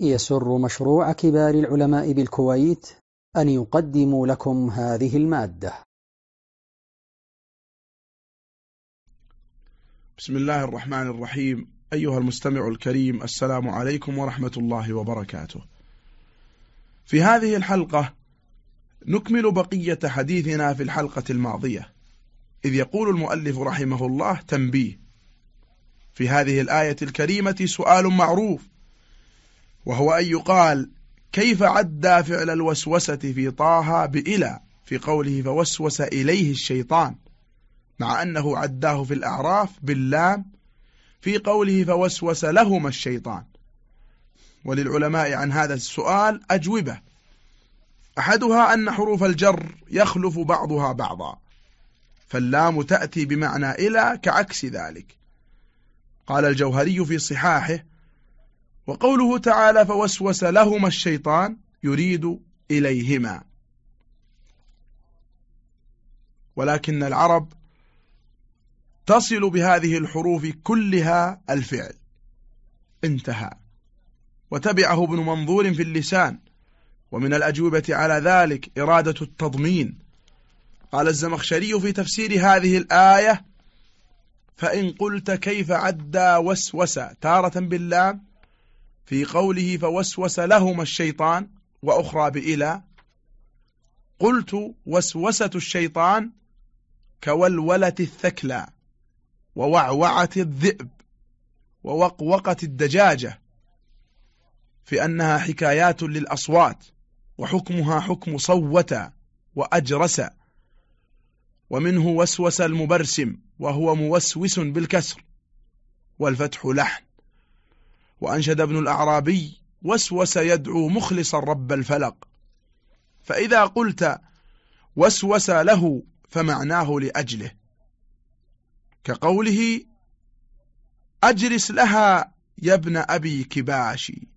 يسر مشروع كبار العلماء بالكويت أن يقدم لكم هذه المادة. بسم الله الرحمن الرحيم. أيها المستمع الكريم السلام عليكم ورحمة الله وبركاته. في هذه الحلقة نكمل بقية حديثنا في الحلقة الماضية. إذ يقول المؤلف رحمه الله تنبيه. في هذه الآية الكريمة سؤال معروف. وهو أن يقال كيف عدى فعل الوسوسة في طه بإلى في قوله فوسوس إليه الشيطان مع أنه عداه في الأعراف باللام في قوله فوسوس لهما الشيطان. وللعلماء عن هذا السؤال أجوبة. أحدها أن حروف الجر يخلف بعضها بعضا فاللام تأتي بمعنى إلى كعكس ذلك. قال الجوهري في صحاحه وقوله تعالى فوسوس لهما الشيطان يريد إليهما. ولكن العرب تصل بهذه الحروف كلها الفعل. انتهى. وتبعه ابن منظور في اللسان. ومن الأجوبة على ذلك إرادة التضمين. قال الزمخشري في تفسير هذه الآية فإن قلت كيف عدى وسوس تارة باللام في قوله فوسوس لهما الشيطان وأخرى بإلى قلت وسوسة الشيطان كولولة الثكلى ووعوعة الذئب ووقوقة الدجاجة في أنها حكايات للأصوات وحكمها حكم صوت وأجرس ومنه وسوس المبرسم وهو موسوس بالكسر والفتح لحن وأنشد ابن الأعرابي وسوس يدعو مخلصا رب الفلق. فإذا قلت وسوس له فمعناه لأجله. كقوله أجلس لها يا ابن أبي كباشي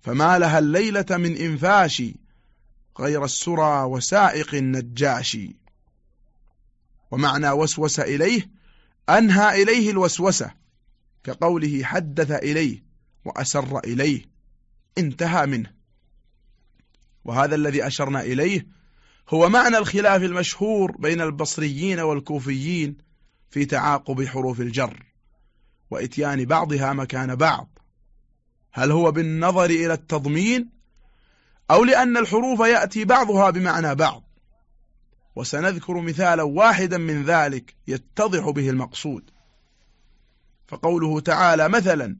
فما لها الليلة من إنفاشي غير السرى وسائق النجاشي ومعنى وسوس إليه أنهى إليه الوسوسة. كقوله حدث إليه وأسر إليه انتهى منه. وهذا الذي أشرنا إليه هو معنى الخلاف المشهور بين البصريين والكوفيين في تعاقب حروف الجر وإتيان بعضها مكان بعض. هل هو بالنظر إلى التضمين أو لأن الحروف يأتي بعضها بمعنى بعض؟ وسنذكر مثالا واحدا من ذلك يتضح به المقصود. فقوله تعالى مثلا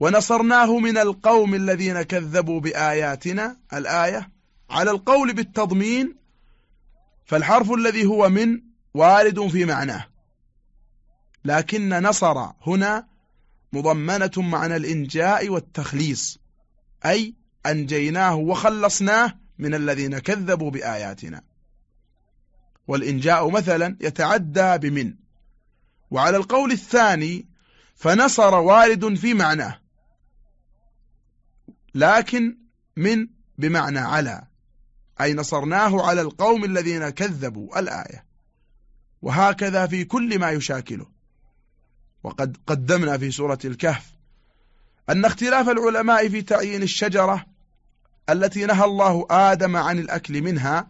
ونصرناه من القوم الذين كذبوا بآياتنا الآية على القول بالتضمين فالحرف الذي هو من وارد في معناه. لكن نصر هنا مضمنة معنى الإنجاء والتخليص أي أنجيناه وخلصناه من الذين كذبوا بآياتنا. والإنجاء مثلا يتعدى بمن وعلى القول الثاني فنصر وارد في معناه. لكن من بمعنى على أي نصرناه على القوم الذين كذبوا الآية. وهكذا في كل ما يشاكله. وقد قدمنا في سورة الكهف أن اختلاف العلماء في تعيين الشجرة التي نهى الله آدم عن الأكل منها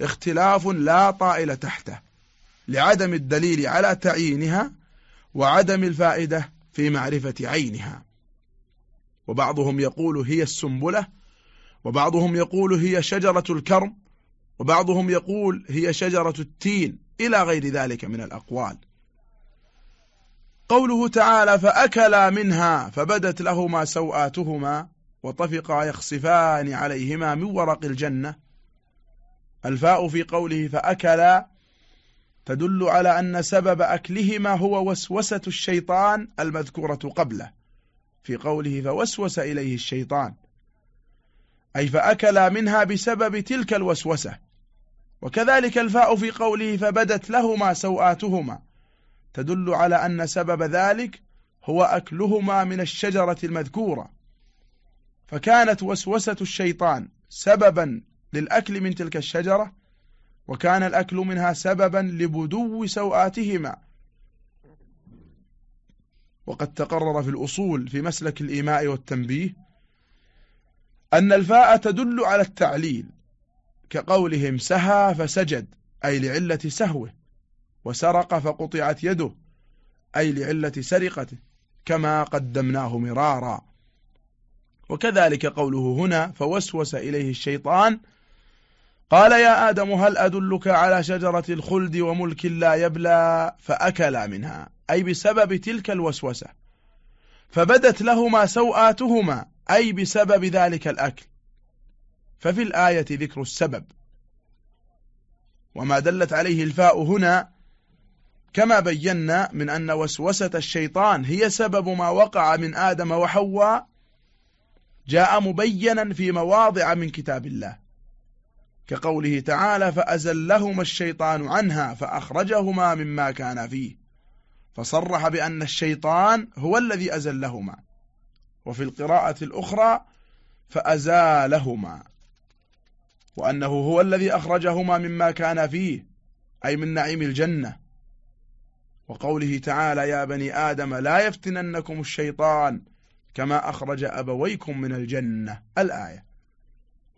اختلاف لا طائل تحته لعدم الدليل على تعيينها وعدم الفائدة في معرفة عينها. وبعضهم يقول هي السنبلة وبعضهم يقول هي شجرة الكرم وبعضهم يقول هي شجرة التين إلى غير ذلك من الأقوال. قوله تعالى فأكلا منها فبدت لهما سوآتهما وطفقا يخصفان عليهما من ورق الجنة. الفاء في قوله فأكلا تدل على أن سبب أكلهما هو وسوسة الشيطان المذكورة قبله. في قوله فوسوس إليه الشيطان. أي فأكلا منها بسبب تلك الوسوسة. وكذلك الفاء في قوله فبدت لهما سوآتهما. تدل على أن سبب ذلك هو أكلهما من الشجرة المذكورة. فكانت وسوسة الشيطان سببا للأكل من تلك الشجرة وكان الأكل منها سببا لبدو سوآتهما. وقد تقرر في الأصول في مسلك الإيماء والتنبيه أن الفاء تدل على التعليل كقولهم سهى فسجد أي لعلة سهوه وسرق فقطعت يده أي لعلة سرقته كما قدمناه مرارا. وكذلك قوله هنا فوسوس إليه الشيطان قال يا آدم هل أدلك على شجرة الخلد وملك لا يبلى؟ فأكلا منها أي بسبب تلك الوسوسة. فبدت لهما سوآتهما أي بسبب ذلك الأكل. ففي الآية ذكر السبب. وما دلت عليه الفاء هنا كما بينا من أن وسوسة الشيطان هي سبب ما وقع من آدم وحواء جاء مبينا في مواضع من كتاب الله. كقوله تعالى فأزلهما الشيطان عنها فأخرجهما مما كان فيه. فصرح بأن الشيطان هو الذي أزلهما. وفي القراءة الأخرى فأزالهما. وأنه هو الذي أخرجهما مما كان فيه أي من نعيم الجنة. وقوله تعالى يا بني آدم لا يفتننكم الشيطان كما أخرج أبويكم من الجنة. الآية.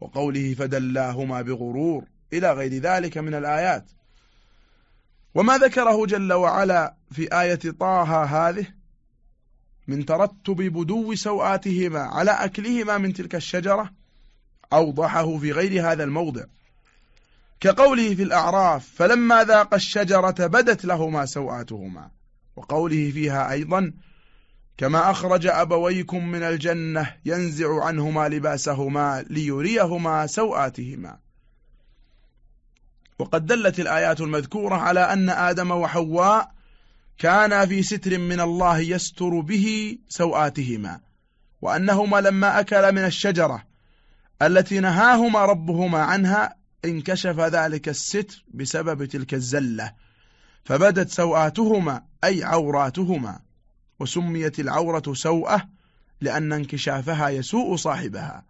وقوله فدلاهما بغرور إلى غير ذلك من الآيات. وما ذكره جل وعلا في آية طه هذه من ترتب بدو سوآتهما على أكلهما من تلك الشجرة أوضحه في غير هذا الموضع. كقوله في الأعراف فلما ذاق الشجرة بدت لهما سوآتهما. وقوله فيها أيضا كما أخرج أبويكم من الجنة ينزع عنهما لباسهما ليريهما سوآتهما. وقد دلت الآيات المذكورة على أن آدم وحواء كانا في ستر من الله يستر به سوآتهما وأنهما لما أكل من الشجرة التي نهاهما ربهما عنها انكشف ذلك الستر بسبب تلك الزلة فبدت سوآتهما أي عوراتهما. وسميت العورة سوءة لأن انكشافها يسوء صاحبها.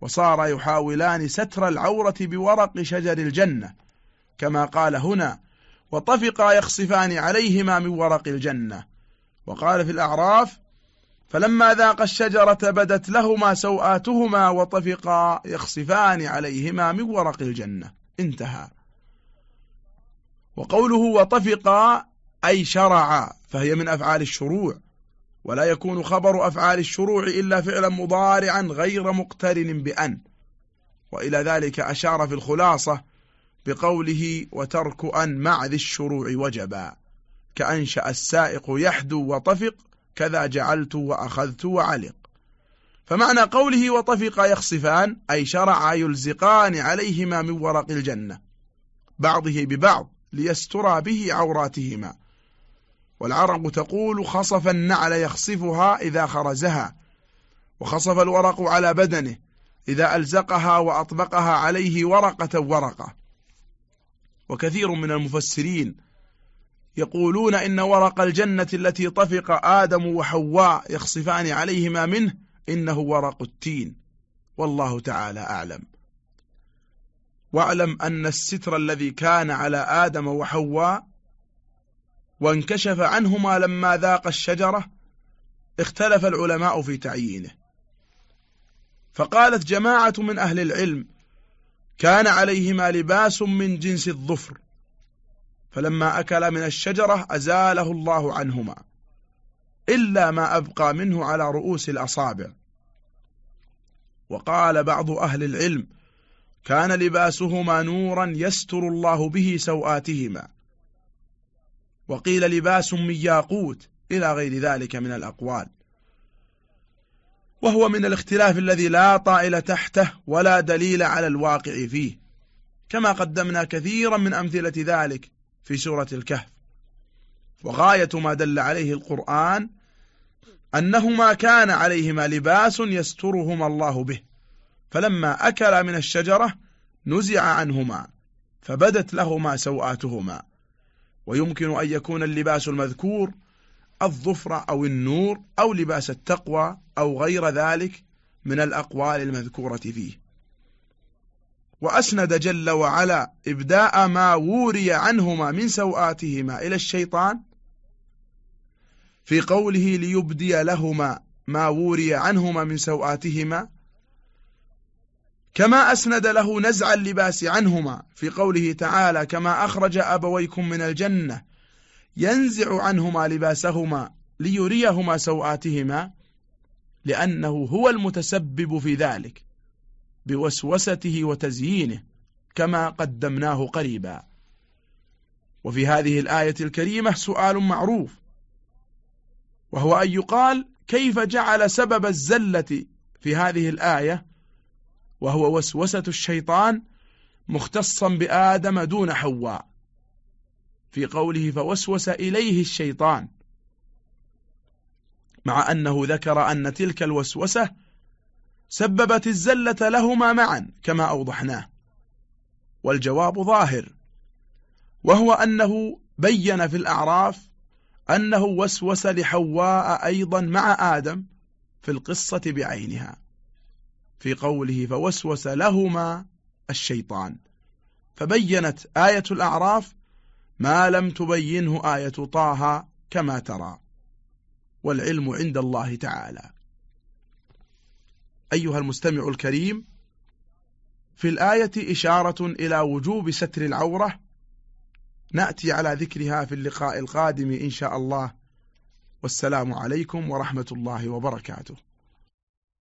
وصار يحاولان ستر العورة بورق شجر الجنة كما قال هنا وطفقا يخصفان عليهما من ورق الجنة. وقال في الأعراف فلما ذاق الشجرة بدت لهما سوآتهما وطفقا يخصفان عليهما من ورق الجنة. انتهى. وقوله وطفقا أي شرعا فهي من أفعال الشروع. ولا يكون خبر أفعال الشروع إلا فعلا مضارعا غير مقترن بأن. وإلى ذلك أشار في الخلاصة بقوله وترك أن مع ذي الشروع وجبا كأنشأ السائق يحدو وطفق كذا جعلت وأخذت وعلق. فمعنى قوله وطفق يخصفان أي شرع يلزقان عليهما من ورق الجنة. بعضه ببعض ليسترى به عوراتهما. والعرب تقول خصف النعل يخصفها إذا خرزها وخصف الورق على بدنه إذا ألزقها وأطبقها عليه ورقة ورقة. وكثير من المفسرين يقولون إن ورق الجنة التي طفق آدم وحواء يخصفان عليهما منه إنه ورق التين والله تعالى أعلم. واعلم أن الستر الذي كان على آدم وحواء وانكشف عنهما لما ذاق الشجرة اختلف العلماء في تعيينه. فقالت جماعة من أهل العلم كان عليهما لباس من جنس الظفر فلما أكل من الشجرة أزاله الله عنهما إلا ما أبقى منه على رؤوس الأصابع. وقال بعض أهل العلم كان لباسهما نورا يستر الله به سوآتهما. وقيل لباس من ياقوت إلى غير ذلك من الأقوال. وهو من الاختلاف الذي لا طائل تحته ولا دليل على الواقع فيه كما قدمنا كثيرا من أمثلة ذلك في سورة الكهف. وغاية ما دل عليه القرآن أنهما كان عليهما لباس يسترهما الله به فلما أكل من الشجرة نزع عنهما فبدت لهما سوآتهما. ويمكن أن يكون اللباس المذكور الظفر أو النور أو لباس التقوى أو غير ذلك من الأقوال المذكورة فيه. وأسند جل وعلا إبداء ما ووري عنهما من سوآتهما إلى الشيطان في قوله ليبدي لهما ما ووري عنهما من سوآتهما كما أسند له نزع اللباس عنهما في قوله تعالى كما أخرج أبويكم من الجنة ينزع عنهما لباسهما ليريهما سوآتهما لأنه هو المتسبب في ذلك بوسوسته وتزيينه كما قدمناه قريبا. وفي هذه الآية الكريمة سؤال معروف وهو أن يقال كيف جعل سبب الزلة في هذه الآية؟ وهو وسوسة الشيطان مختصا بآدم دون حواء. في قوله فوسوس إليه الشيطان. مع أنه ذكر أن تلك الوسوسة سببت الزلة لهما معا كما أوضحناه. والجواب ظاهر. وهو أنه بين في الأعراف أنه وسوس لحواء أيضا مع آدم في القصة بعينها. في قوله فوسوس لهما الشيطان. فبينت آية الأعراف ما لم تبينه آية طه كما ترى والعلم عند الله تعالى. أيها المستمع الكريم في الآية إشارة إلى وجوب ستر العورة. نأتي على ذكرها في اللقاء القادم إن شاء الله. والسلام عليكم ورحمة الله وبركاته.